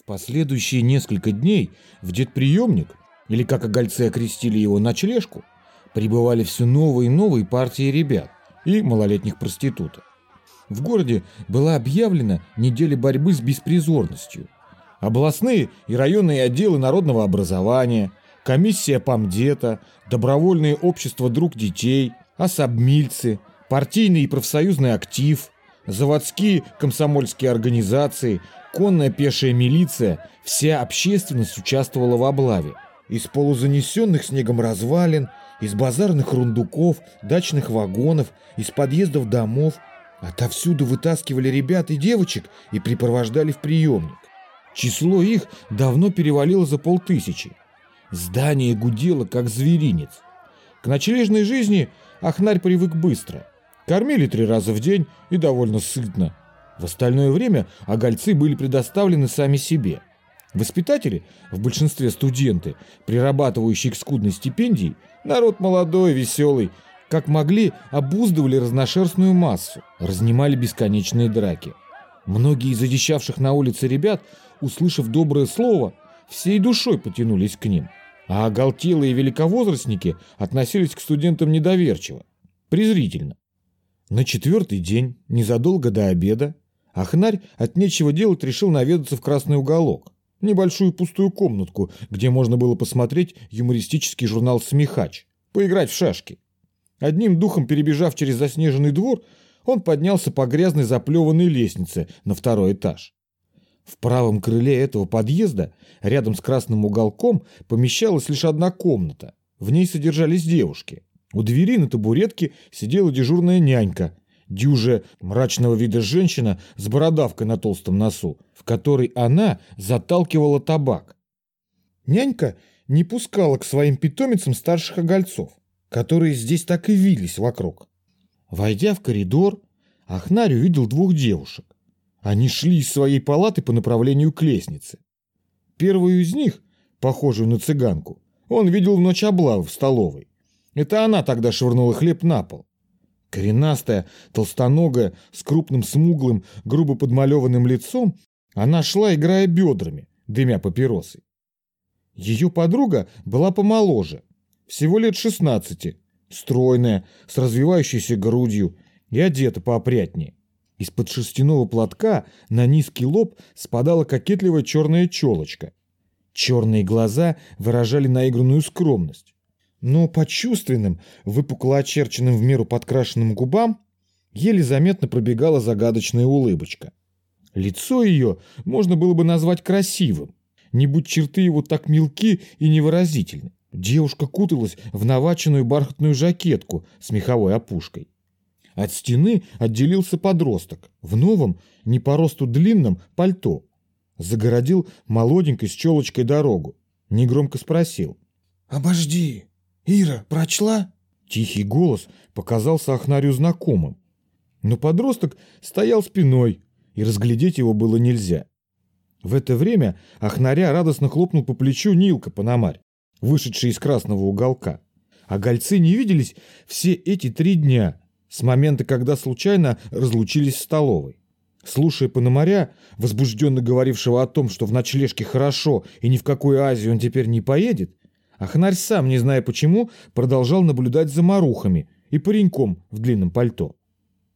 В последующие несколько дней в детприемник, или как огольцы окрестили его ночлежку, прибывали все новые и новые партии ребят и малолетних проституток. В городе была объявлена неделя борьбы с беспризорностью. Областные и районные отделы народного образования, комиссия помдета, добровольные общества друг детей, особмильцы, партийный и профсоюзный актив, заводские комсомольские организации, конная пешая милиция, вся общественность участвовала в облаве. Из полузанесенных снегом развалин, из базарных рундуков, дачных вагонов, из подъездов домов – Отовсюду вытаскивали ребят и девочек и припровождали в приемник. Число их давно перевалило за полтысячи. Здание гудело, как зверинец. К ночлежной жизни Ахнарь привык быстро. Кормили три раза в день и довольно сытно. В остальное время огольцы были предоставлены сами себе. Воспитатели, в большинстве студенты, прирабатывающие к скудной стипендии, народ молодой, веселый, как могли, обуздывали разношерстную массу, разнимали бесконечные драки. Многие из одичавших на улице ребят, услышав доброе слово, всей душой потянулись к ним, а оголтелые великовозрастники относились к студентам недоверчиво, презрительно. На четвертый день, незадолго до обеда, Ахнарь от нечего делать решил наведаться в красный уголок, небольшую пустую комнатку, где можно было посмотреть юмористический журнал «Смехач», поиграть в шашки. Одним духом перебежав через заснеженный двор, он поднялся по грязной заплеванной лестнице на второй этаж. В правом крыле этого подъезда, рядом с красным уголком, помещалась лишь одна комната. В ней содержались девушки. У двери на табуретке сидела дежурная нянька, дюже мрачного вида женщина с бородавкой на толстом носу, в которой она заталкивала табак. Нянька не пускала к своим питомицам старших огольцов которые здесь так и вились вокруг. Войдя в коридор, Ахнарь увидел двух девушек. Они шли из своей палаты по направлению к лестнице. Первую из них, похожую на цыганку, он видел в ночь облавы в столовой. Это она тогда швырнула хлеб на пол. Коренастая, толстоногая, с крупным смуглым, грубо подмалеванным лицом, она шла, играя бедрами, дымя папиросой. Ее подруга была помоложе, всего лет 16, стройная, с развивающейся грудью и одета поопрятнее. Из-под шерстяного платка на низкий лоб спадала кокетливая черная челочка. Черные глаза выражали наигранную скромность. Но по чувственным, выпукло очерченным в меру подкрашенным губам еле заметно пробегала загадочная улыбочка. Лицо ее можно было бы назвать красивым, не будь черты его так мелки и невыразительны. Девушка куталась в наваченную бархатную жакетку с меховой опушкой. От стены отделился подросток в новом, не по росту длинном, пальто. Загородил молоденькой с челочкой дорогу. Негромко спросил. «Обожди, Ира, прочла?» Тихий голос показался Ахнарю знакомым. Но подросток стоял спиной, и разглядеть его было нельзя. В это время Ахнаря радостно хлопнул по плечу Нилка Пономарь вышедший из красного уголка. А гольцы не виделись все эти три дня, с момента, когда случайно разлучились в столовой. Слушая Пономаря, возбужденно говорившего о том, что в ночлежке хорошо и ни в какую Азию он теперь не поедет, Ахнарь сам, не зная почему, продолжал наблюдать за марухами и пареньком в длинном пальто.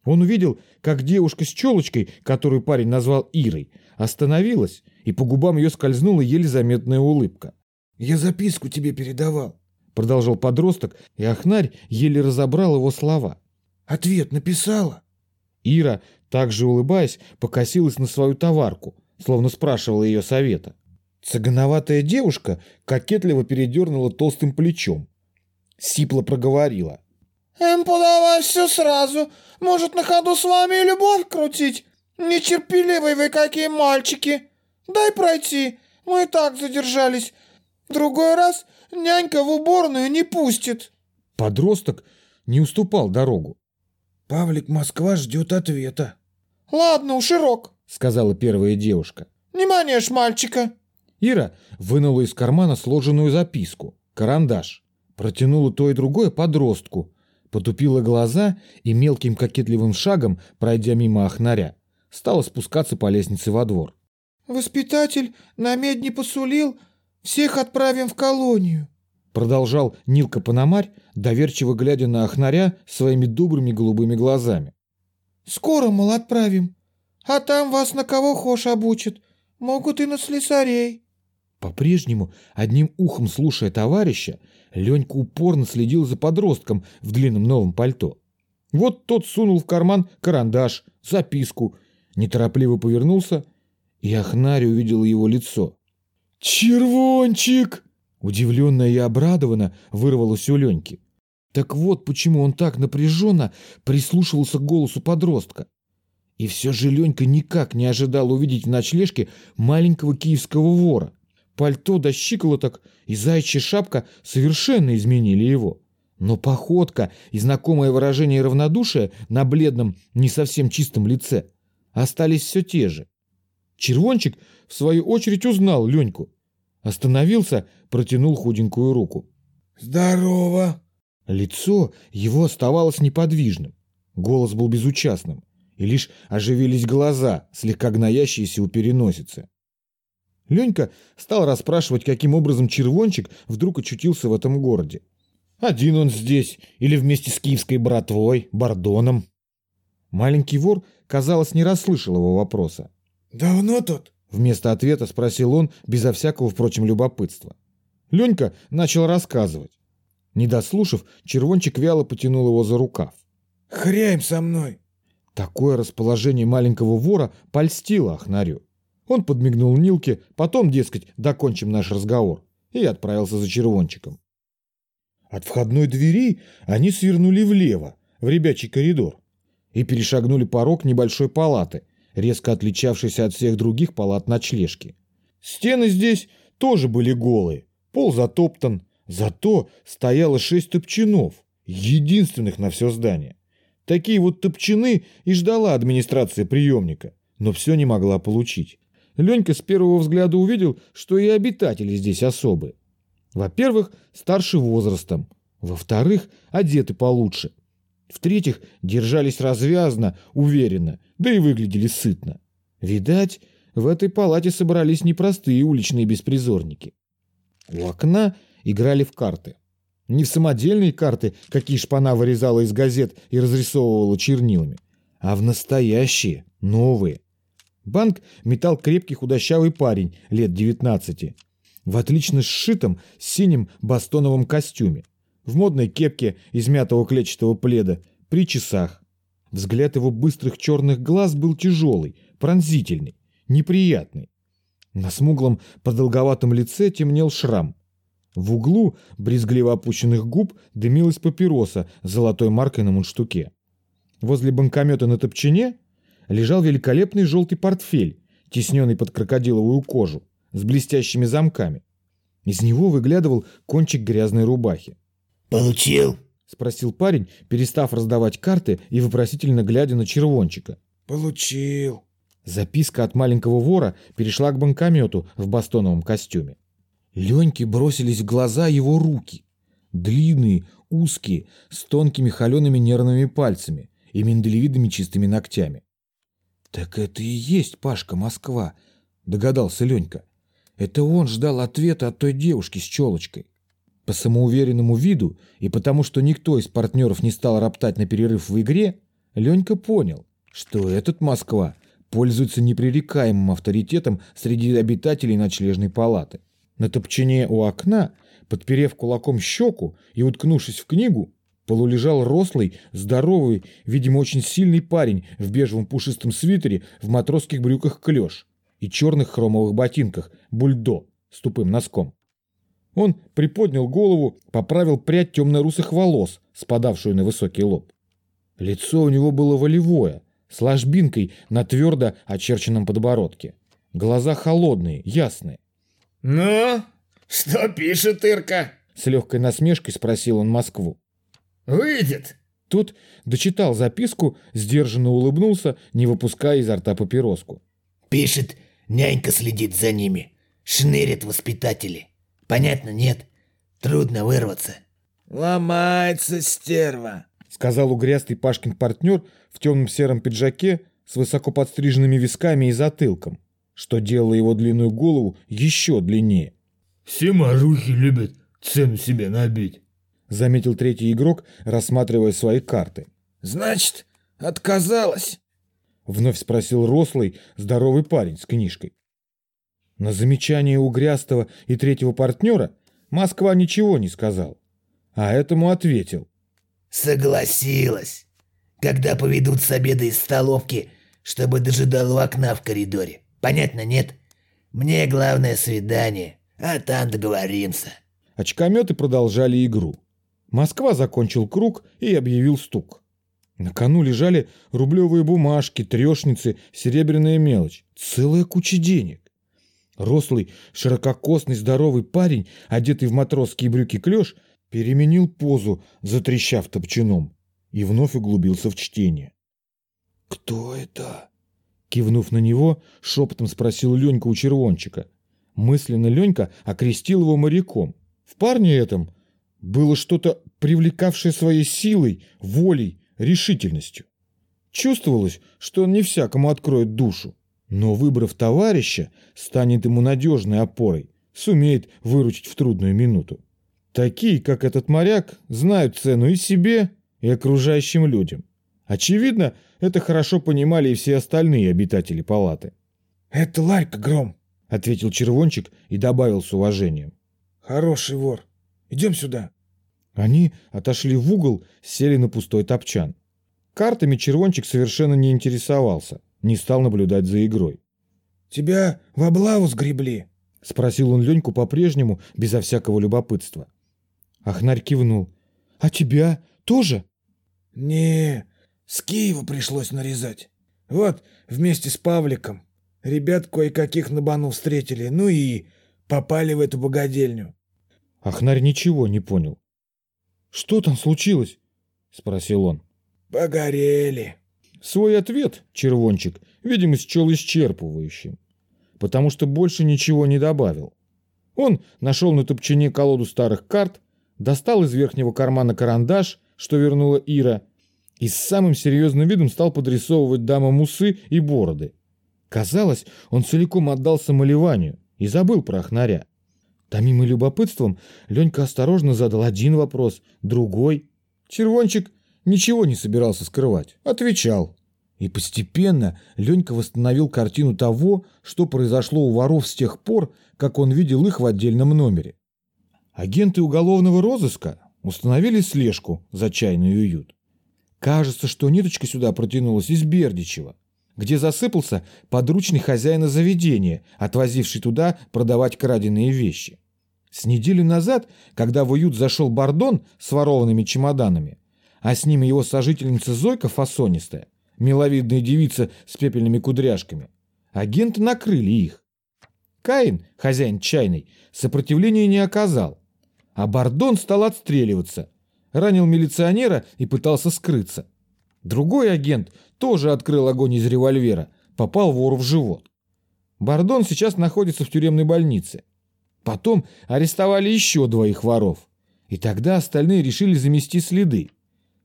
Он увидел, как девушка с челочкой, которую парень назвал Ирой, остановилась, и по губам ее скользнула еле заметная улыбка. «Я записку тебе передавал», — продолжал подросток, и Ахнарь еле разобрал его слова. «Ответ написала?» Ира, также улыбаясь, покосилась на свою товарку, словно спрашивала ее совета. Цыгановатая девушка кокетливо передернула толстым плечом. Сипла проговорила. «Эм, подавай все сразу. Может, на ходу с вами и любовь крутить? Нетерпеливые вы какие мальчики. Дай пройти. Мы и так задержались. Другой раз нянька в уборную не пустит. Подросток не уступал дорогу. Павлик Москва ждет ответа. Ладно, у широк, сказала первая девушка. Не манешь мальчика. Ира вынула из кармана сложенную записку, карандаш, протянула то и другое подростку, потупила глаза и мелким кокетливым шагом, пройдя мимо Ахнаря, стала спускаться по лестнице во двор. Воспитатель на медь не посулил, всех отправим в колонию. Продолжал Нилка Пономарь, доверчиво глядя на Ахнаря своими добрыми голубыми глазами. Скоро, мол, отправим. А там вас на кого хошь обучат. Могут и на слесарей. По-прежнему, одним ухом слушая товарища, Ленька упорно следил за подростком в длинном новом пальто. Вот тот сунул в карман карандаш, записку, неторопливо повернулся, и Ахнарь увидел его лицо. «Червончик!» Удивленно и обрадованно вырвалось у Леньки. Так вот почему он так напряженно прислушивался к голосу подростка. И все же Ленька никак не ожидал увидеть в ночлежке маленького киевского вора. Пальто до щиколоток и заячья шапка совершенно изменили его. Но походка и знакомое выражение равнодушия на бледном, не совсем чистом лице остались все те же. Червончик, в свою очередь, узнал Леньку. Остановился, протянул худенькую руку. «Здорово!» Лицо его оставалось неподвижным. Голос был безучастным, и лишь оживились глаза, слегка гноящиеся у переносицы. Ленька стал расспрашивать, каким образом Червончик вдруг очутился в этом городе. Один он здесь, или вместе с киевской братвой, Бордоном. Маленький вор, казалось, не расслышал его вопроса. «Давно тут?» Вместо ответа спросил он, безо всякого, впрочем, любопытства. Ленька начал рассказывать. Не дослушав, червончик вяло потянул его за рукав. «Хряем со мной!» Такое расположение маленького вора польстило Ахнарю. Он подмигнул Нилке, потом, дескать, докончим наш разговор, и отправился за червончиком. От входной двери они свернули влево, в ребячий коридор, и перешагнули порог небольшой палаты, резко отличавшейся от всех других палат ночлежки. Стены здесь тоже были голые, пол затоптан, Зато стояло шесть топчинов, единственных на все здание. Такие вот топчины и ждала администрация приемника, но все не могла получить. Ленька с первого взгляда увидел, что и обитатели здесь особые. Во-первых, старше возрастом. Во-вторых, одеты получше. В-третьих, держались развязно, уверенно, да и выглядели сытно. Видать, в этой палате собрались непростые уличные беспризорники. У окна играли в карты. Не в самодельные карты, какие шпана вырезала из газет и разрисовывала чернилами, а в настоящие, новые. Банк метал крепкий худощавый парень лет 19 в отлично сшитом синем бастоновом костюме, в модной кепке из мятого клетчатого пледа, при часах. Взгляд его быстрых черных глаз был тяжелый, пронзительный, неприятный. На смуглом продолговатом лице темнел шрам. В углу брезгливо опущенных губ дымилась папироса с золотой маркой на мундштуке. Возле банкомета на топчине лежал великолепный желтый портфель, тесненный под крокодиловую кожу, с блестящими замками. Из него выглядывал кончик грязной рубахи. «Получил?» — спросил парень, перестав раздавать карты и вопросительно глядя на червончика. «Получил». Записка от маленького вора перешла к банкомету в бастоновом костюме. Леньке бросились в глаза его руки. Длинные, узкие, с тонкими холеными нервными пальцами и миндалевидными чистыми ногтями. «Так это и есть Пашка Москва», — догадался Ленька. «Это он ждал ответа от той девушки с челочкой». По самоуверенному виду и потому, что никто из партнеров не стал роптать на перерыв в игре, Ленька понял, что этот Москва пользуется непререкаемым авторитетом среди обитателей ночлежной палаты. На топчине у окна, подперев кулаком щеку и уткнувшись в книгу, полулежал рослый, здоровый, видимо, очень сильный парень в бежевом пушистом свитере, в матросских брюках клеш и черных хромовых ботинках бульдо с тупым носком. Он приподнял голову, поправил прядь темно-русых волос, спадавшую на высокий лоб. Лицо у него было волевое, с ложбинкой на твердо очерченном подбородке. Глаза холодные, ясные. «Ну, что пишет Ирка?» С легкой насмешкой спросил он Москву. «Выйдет». Тот дочитал записку, сдержанно улыбнулся, не выпуская изо рта папироску. «Пишет, нянька следит за ними. Шнырит воспитатели. Понятно, нет? Трудно вырваться». «Ломается стерва», — сказал угрястый Пашкин партнер в темном сером пиджаке с высоко подстриженными висками и затылком. что делало его длинную голову еще длиннее. Все марухи любят цену себе набить. Заметил третий игрок, рассматривая свои карты. Значит, отказалась. Вновь спросил рослый, здоровый парень с книжкой. На замечание угрястого и третьего партнера Москва ничего не сказал, а этому ответил. Согласилась. Когда поведут с обеда из столовки, чтобы дожидал у окна в коридоре. Понятно, нет? Мне главное свидание, а там договоримся. Очкометы продолжали игру. Москва закончил круг и объявил стук. На кону лежали рублевые бумажки, трешницы, серебряная мелочь. Целая куча денег. Рослый, ширококосный, здоровый парень, одетый в матросские брюки клеш, переменил позу, затрещав топчаном, и вновь углубился в чтение. Кто это? Кивнув на него, шепотом спросил Ленька у червончика. Мысленно Ленька окрестил его моряком. В парне этом было что-то привлекавшее своей силой, волей, решительностью. Чувствовалось, что он не всякому откроет душу, но, выбрав товарища, станет ему надежной опорой, сумеет выручить в трудную минуту. Такие, как этот моряк, знают цену и себе, и окружающим людям. Очевидно, это хорошо понимали и все остальные обитатели палаты. Это Ларька Гром, — ответил червончик и добавил с уважением. Хороший вор. Идем сюда. Они отошли в угол, сели на пустой топчан. Картами червончик совершенно не интересовался, не стал наблюдать за игрой. Тебя в облаву сгребли? — спросил он Леньку по-прежнему, безо всякого любопытства. Ахнарь кивнул. «А тебя тоже?» «Не, с Киева пришлось нарезать. Вот, вместе с Павликом. Ребят кое-каких на бану встретили, ну и попали в эту богадельню». Ахнарь ничего не понял. «Что там случилось?» — спросил он. «Погорели». Свой ответ червончик, видимо, счел исчерпывающим, потому что больше ничего не добавил. Он нашел на топчине колоду старых карт, достал из верхнего кармана карандаш, что вернула Ира, и с самым серьезным видом стал подрисовывать дамам усы и бороды. Казалось, он целиком отдался малеванию и забыл про охнаря. Томимый любопытством, Ленька осторожно задал один вопрос, другой. Червончик ничего не собирался скрывать, отвечал. И постепенно Ленька восстановил картину того, что произошло у воров с тех пор, как он видел их в отдельном номере. Агенты уголовного розыска установили слежку за чайный уют. Кажется, что ниточка сюда протянулась из Бердичева, где засыпался подручный хозяина заведения, отвозивший туда продавать краденые вещи. С неделю назад, когда в уют зашел Бардон с ворованными чемоданами, а с ним его сожительница Зойка фасонистая, миловидная девица с пепельными кудряшками, агенты накрыли их. Каин, хозяин чайной, сопротивления не оказал, а Бардон стал отстреливаться, ранил милиционера и пытался скрыться. Другой агент тоже открыл огонь из револьвера, попал вору в живот. Бардон сейчас находится в тюремной больнице. Потом арестовали еще двоих воров. И тогда остальные решили замести следы.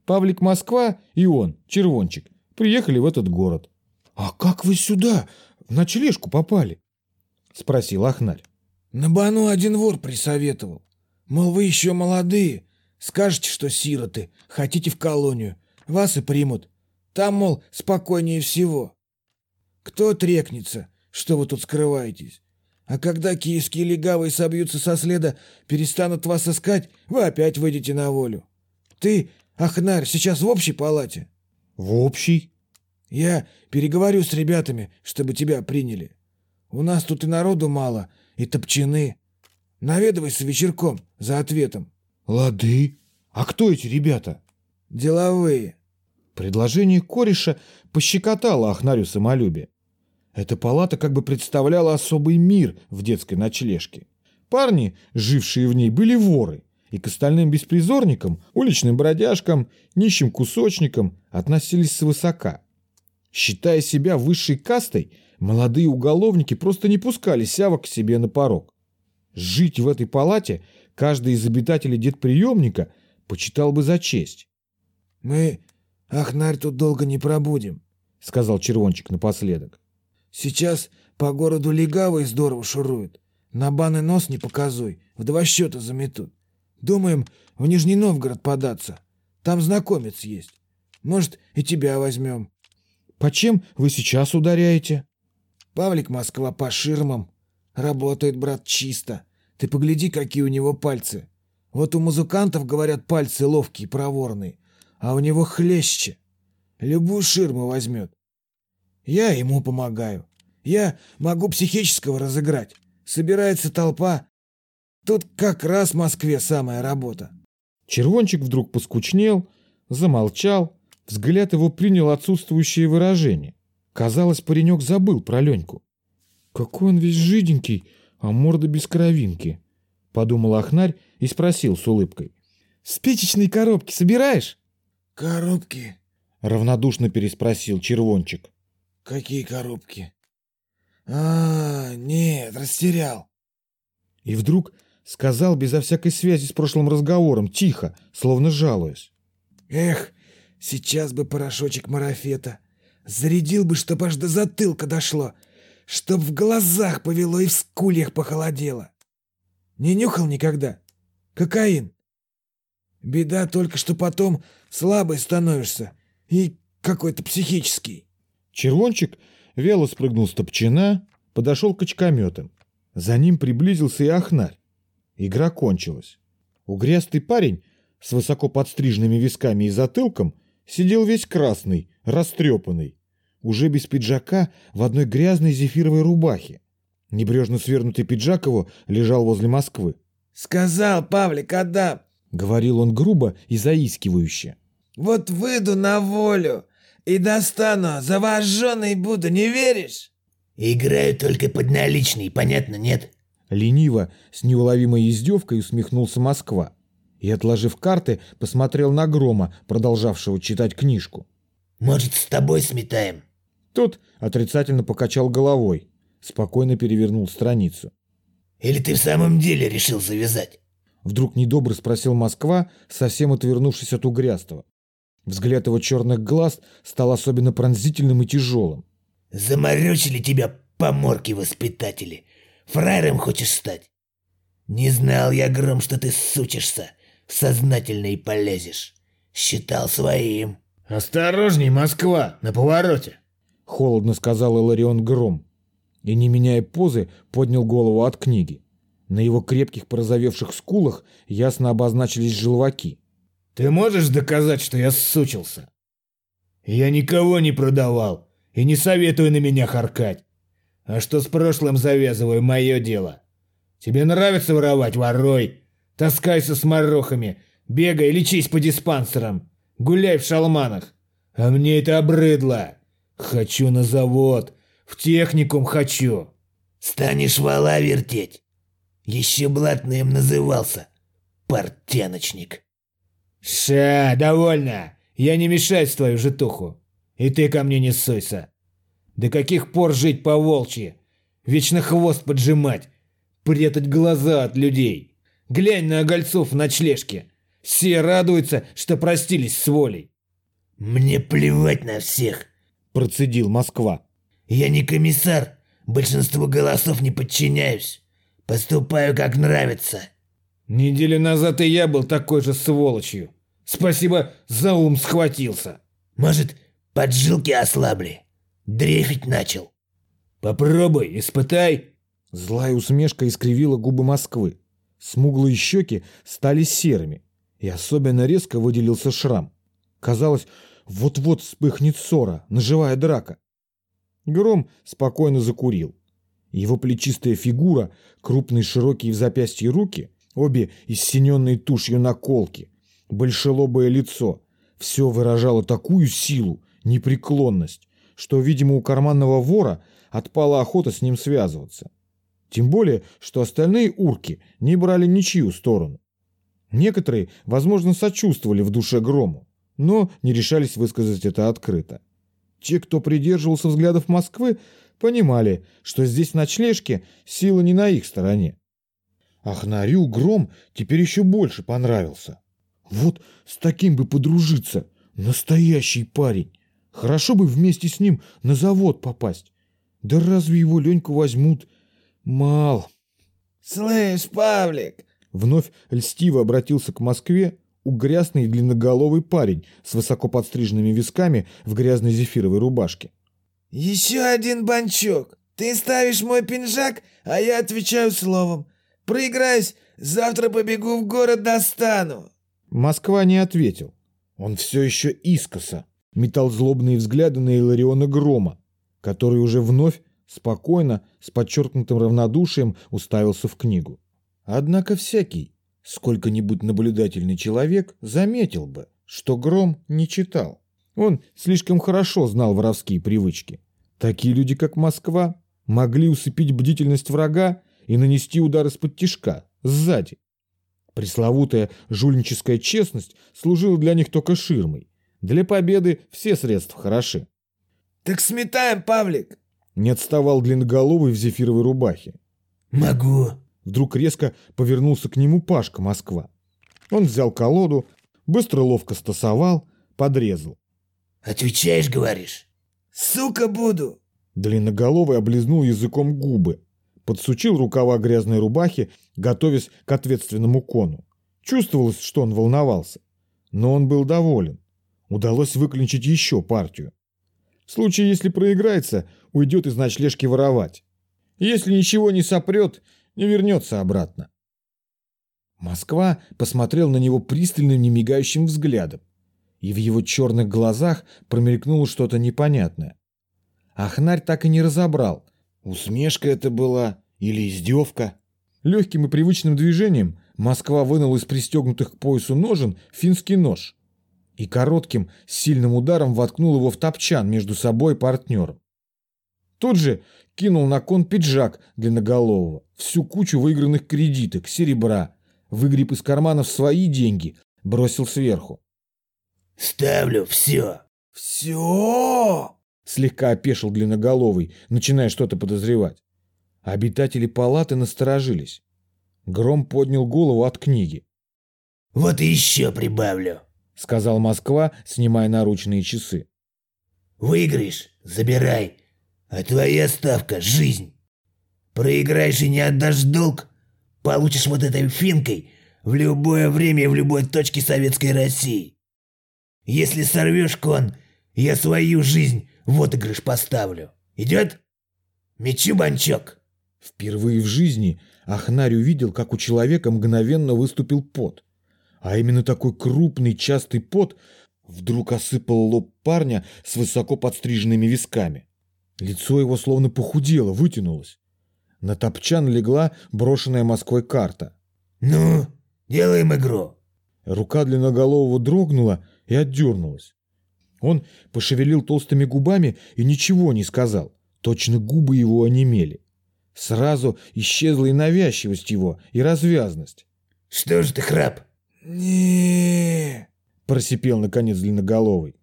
Павлик Москва и он, Червончик, приехали в этот город. «А как вы сюда, в ночлежку попали?» — спросил Ахнарь. «На бану один вор присоветовал. Мол, вы еще молодые, скажете, что сироты, хотите в колонию, вас и примут. Там, мол, спокойнее всего. Кто трекнется, что вы тут скрываетесь? А когда киевские легавые собьются со следа, перестанут вас искать, вы опять выйдете на волю. Ты, Ахнарь, сейчас в общей палате? В общей? Я переговорю с ребятами, чтобы тебя приняли. У нас тут и народу мало, и топчаны. Наведывайся вечерком за ответом. Лады. А кто эти ребята? Деловые. Предложение кореша пощекотало Ахнарю самолюбие. Эта палата как бы представляла особый мир в детской ночлежке. Парни, жившие в ней, были воры, и к остальным беспризорникам, уличным бродяжкам, нищим кусочникам относились свысока. Считая себя высшей кастой, молодые уголовники просто не пускали сявок к себе на порог. Жить в этой палате каждый из обитателей детприемника почитал бы за честь. «Мы, Ахнарь, тут долго не пробудем», — сказал Червончик напоследок. «Сейчас По городу легавые здорово шуруют. На баны нос не показуй, в два счета заметут. Думаем в Нижний Новгород податься. Там знакомец есть. Может, и тебя возьмем. Почем вы сейчас ударяете? Павлик Москва по ширмам. Работает, брат, чисто. Ты погляди, какие у него пальцы. Вот у музыкантов, говорят, пальцы ловкие, проворные. А у него хлеще. Любую ширму возьмет. Я ему помогаю. Я могу психического разыграть. Собирается толпа. Тут как раз в Москве самая работа. Червончик вдруг поскучнел, замолчал, взгляд его принял отсутствующее выражение. Казалось, паренек забыл про Леньку. «Какой он весь жиденький, а морда без кровинки», — подумал Ахнарь и спросил с улыбкой. «Спичечные коробки собираешь?» «Коробки?» — равнодушно переспросил Червончик. «Какие коробки?» «А, нет, растерял». И вдруг сказал безо всякой связи с прошлым разговором, тихо, словно жалуясь. «Эх, сейчас бы порошочек марафета. Зарядил бы, чтоб аж до затылка дошло, чтоб в глазах повело и в скульях похолодело. Не нюхал никогда? Кокаин. Беда только, что потом слабый становишься и какой-то психический». Червончик вяло спрыгнул с топчина, подошел к очкометам. За ним приблизился и Ахнарь. Игра кончилась. Угрястый парень с высоко подстриженными висками и затылком сидел весь красный, растрепанный, уже без пиджака в одной грязной зефировой рубахе. Небрежно свернутый пиджак его лежал возле Москвы. «Сказал, Павлик, отдам!» — говорил он грубо и заискивающе. «Вот выйду на волю и достану, завожженный буду, не веришь?» Играю только под наличный, понятно, нет? Лениво, с неуловимой издевкой усмехнулся Москва и, отложив карты, посмотрел на Грома, продолжавшего читать книжку. Может, с тобой сметаем? Тот отрицательно покачал головой, спокойно перевернул страницу. Или ты в самом деле решил завязать? Вдруг недобро спросил Москва, совсем отвернувшись от угрястого. Взгляд его черных глаз стал особенно пронзительным и тяжелым. Заморочили тебя поморки-воспитатели. Фраером хочешь стать? Не знал я, Гром, что ты сучишься, сознательно и полезешь. Считал своим. «Осторожней, Москва, на повороте!» Холодно сказал Иларион Гром. И, не меняя позы, поднял голову от книги. На его крепких порозовевших скулах ясно обозначились желваки. «Ты можешь доказать, что я сучился?» «Я никого не продавал и не советую на меня харкать. А что с прошлым завязываю, мое дело. Тебе нравится воровать, воруй. Таскайся с морохами, бегай, лечись по диспансерам, гуляй в шалманах. А мне это обрыдло. Хочу на завод, в техникум хочу. Станешь вала вертеть. Еще блатным назывался. Портяночник. Ша, довольно. Я не мешаюсь твою житуху. И ты ко мне не ссойся. До каких пор жить по-волчьи? Вечно хвост поджимать, прятать глаза от людей. Глянь на огольцов в ночлежке. Все радуются, что простились с волей. «Мне плевать на всех», — процедил Москва. «Я не комиссар, большинству голосов не подчиняюсь. Поступаю, как нравится». Неделю назад и я был такой же сволочью. Спасибо, за ум схватился. Может, поджилки ослабли? Дрейфить начал. Попробуй, испытай. Злая усмешка искривила губы Москвы. Смуглые щеки стали серыми, и особенно резко выделился шрам. Казалось, вот-вот вспыхнет ссора, наживая драка. Гром спокойно закурил. Его плечистая фигура, крупные широкие в запястье руки, обе иссененные тушью наколки, большелобое лицо — все выражало такую силу, непреклонность, что, видимо, у карманного вора отпала охота с ним связываться. Тем более, что остальные урки не брали ничью сторону. Некоторые, возможно, сочувствовали в душе Грому, но не решались высказать это открыто. Те, кто придерживался взглядов Москвы, понимали, что здесь ночлежки сила не на их стороне. Ахнарю Гром теперь еще больше понравился. Вот с таким бы подружиться, настоящий парень. Хорошо бы вместе с ним на завод попасть. Да разве его Леньку возьмут? Мал. «Слышь, Павлик!» Вновь льстиво обратился к Москве угрязный длинноголовый парень с высоко подстриженными висками в грязной зефировой рубашке. «Еще один банчок. Ты ставишь мой пинжак, а я отвечаю словом. Проиграюсь, завтра побегу в город достану». Москва не ответил. Он все еще искоса метал злобные взгляды на Илариона Грома, который уже вновь, спокойно, с подчеркнутым равнодушием уставился в книгу. Однако всякий, сколько-нибудь наблюдательный человек, заметил бы, что Гром не читал. Он слишком хорошо знал воровские привычки. Такие люди, как Москва, могли усыпить бдительность врага и нанести удар из-под тишка, сзади. Пресловутая жульническая честность служила для них только ширмой. Для победы все средства хороши. «Так сметаем, Павлик!» Не отставал длинноголовый в зефировой рубахе. «Могу». Вдруг резко повернулся к нему Пашка Москва. Он взял колоду, быстро ловко стасовал, подрезал. «Отвечаешь, говоришь?» «Сука буду!» Длинноголовый облизнул языком губы, подсучил рукава грязной рубахи, готовясь к ответственному кону. Чувствовалось, что он волновался. Но он был доволен. Удалось выключить еще партию. В случае, если проиграется, уйдет из ночлежки воровать. Если ничего не сопрет, не вернется обратно. Москва посмотрел на него пристальным, немигающим взглядом, и в его черных глазах промелькнуло что-то непонятное. Ахнарь так и не разобрал, усмешка это была или издевка. Легким и привычным движением Москва вынул из пристегнутых к поясу ножен финский нож и коротким, сильным ударом воткнул его в топчан между собой и партнером. Тут же кинул на кон пиджак длинноголового, всю кучу выигранных кредиток, серебра, выгреб из карманов свои деньги, бросил сверху. «Ставлю все». «Все!» Слегка опешил длинноголовый, начиная что-то подозревать. Обитатели палаты насторожились. Гром поднял голову от книги. «Вот и еще прибавлю». — сказал Москва, снимая наручные часы. «Выиграешь — забирай, а твоя ставка — жизнь. Проиграешь и не отдашь долг, получишь вот этой финкой в любое время и в любой точке советской России. Если сорвешь кон, я свою жизнь в отыгрыш поставлю. Идет? Мечу банчок». Впервые в жизни Ахнарь увидел, как у человека мгновенно выступил пот. А именно такой крупный частый пот вдруг осыпал лоб парня с высоко подстриженными висками. Лицо его словно похудело, вытянулось. На топчан легла брошенная Москвой карта. «Ну, делаем игру». Рука длинноголового дрогнула и отдернулась. Он пошевелил толстыми губами и ничего не сказал. Точно губы его онемели. Сразу исчезла и навязчивость его, и развязность. «Что ж ты, храп, не просипел наконец длинноголовый.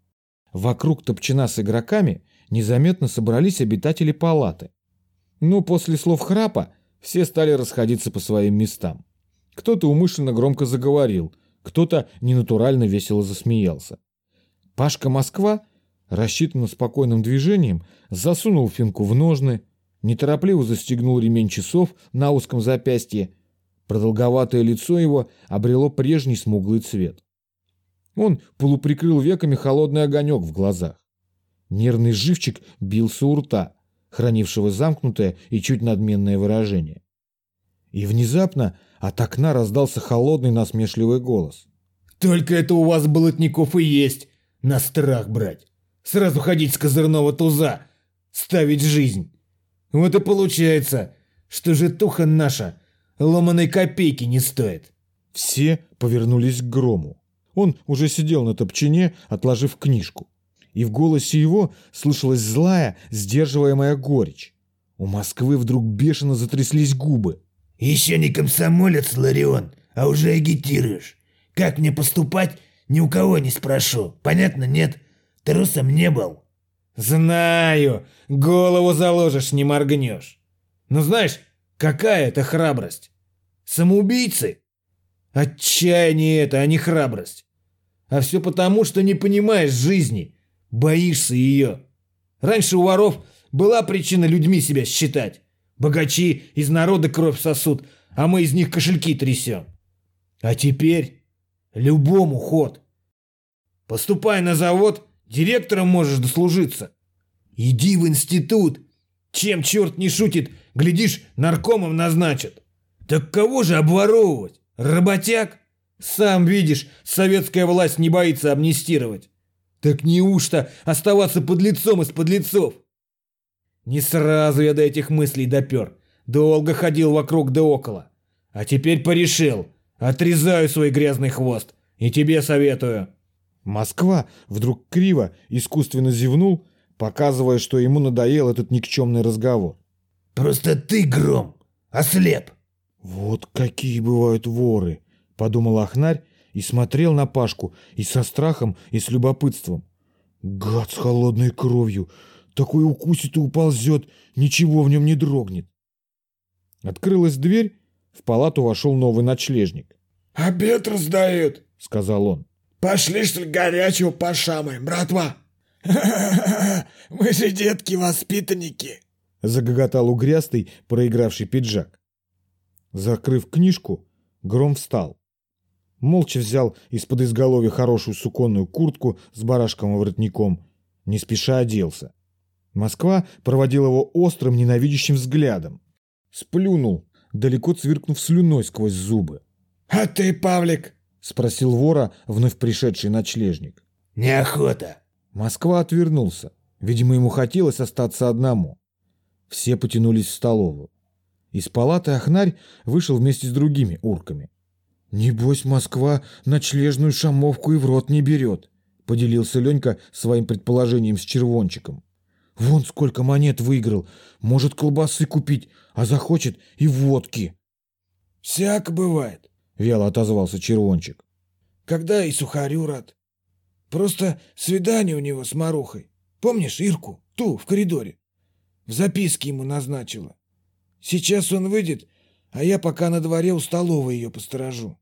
Вокруг топчина с игроками незаметно собрались обитатели палаты. Но после слов храпа все стали расходиться по своим местам. Кто-то умышленно громко заговорил, кто-то ненатурально весело засмеялся. Пашка Москва, рассчитанно спокойным движением, засунул финку в ножны, неторопливо застегнул ремень часов на узком запястье Продолговатое лицо его обрело прежний смуглый цвет. Он полуприкрыл веками холодный огонек в глазах. Нервный живчик бился у рта, хранившего замкнутое и чуть надменное выражение. И внезапно от окна раздался холодный насмешливый голос. «Только это у вас, болотников, и есть на страх брать. Сразу ходить с козырного туза, ставить жизнь. Вот и получается, что житуха наша ломаной копейки не стоит. Все повернулись к Грому. Он уже сидел на топчине, отложив книжку. И в голосе его слышалась злая, сдерживаемая горечь. У Москвы вдруг бешено затряслись губы. «Еще не комсомолец, Ларион, а уже агитируешь. Как мне поступать, ни у кого не спрошу. Понятно, нет? Трусом не был». «Знаю, голову заложишь, не моргнешь. Но знаешь, Какая это храбрость? Самоубийцы? Отчаяние это, а не храбрость. А все потому, что не понимаешь жизни, боишься ее. Раньше у воров Была причина людьми себя считать. Богачи из народа кровь сосут, а мы из них кошельки трясем. А теперь любому ход. Поступай на завод, директором можешь дослужиться. Иди в институт. Чем черт не шутит, глядишь, наркомом назначат. Так кого же обворовывать? Работяг? Сам видишь, советская власть не боится амнистировать. Так неужто оставаться под лицом из подлецов? Не сразу я до этих мыслей допер. Долго ходил вокруг да около. А теперь порешил. Отрезаю свой грязный хвост. И тебе советую. Москва вдруг криво, искусственно зевнул, показывая, что ему надоел этот никчемный разговор. Просто ты, Гром, ослеп. «Вот какие бывают воры!» — подумал Ахнарь и смотрел на Пашку и со страхом, и с любопытством. «Гад с холодной кровью! Такой укусит и уползет, ничего в нем не дрогнет!» Открылась дверь, в палату вошел новый ночлежник. «Обед раздают!» — сказал он. «Пошли, что ли, горячего пошамаем, братва!» «Мы же детки-воспитанники!» — загоготал угрястый, проигравший пиджак. Закрыв книжку, Гром встал. Молча взял из-под изголовья хорошую суконную куртку с барашковым воротником, не спеша оделся. Москва проводил его острым ненавидящим взглядом. Сплюнул, далеко цвиркнув слюной сквозь зубы. «А ты, Павлик?» — спросил вора вновь пришедший ночлежник. Неохота. Москва отвернулся. Видимо, ему хотелось остаться одному. Все потянулись в столовую. Из палаты Ахнарь вышел вместе с другими урками. «Небось, Москва ночлежную шамовку и в рот не берет», — поделился Ленька своим предположением с червончиком. «Вон сколько монет выиграл. Может колбасы купить, а захочет и водки». «Всяко бывает», — вяло отозвался червончик. «Когда и сухарю рад. Просто свидание у него с Марухой. Помнишь Ирку? Ту, в коридоре. В записке ему назначила. Сейчас он выйдет, а я пока на дворе у столовой ее посторожу.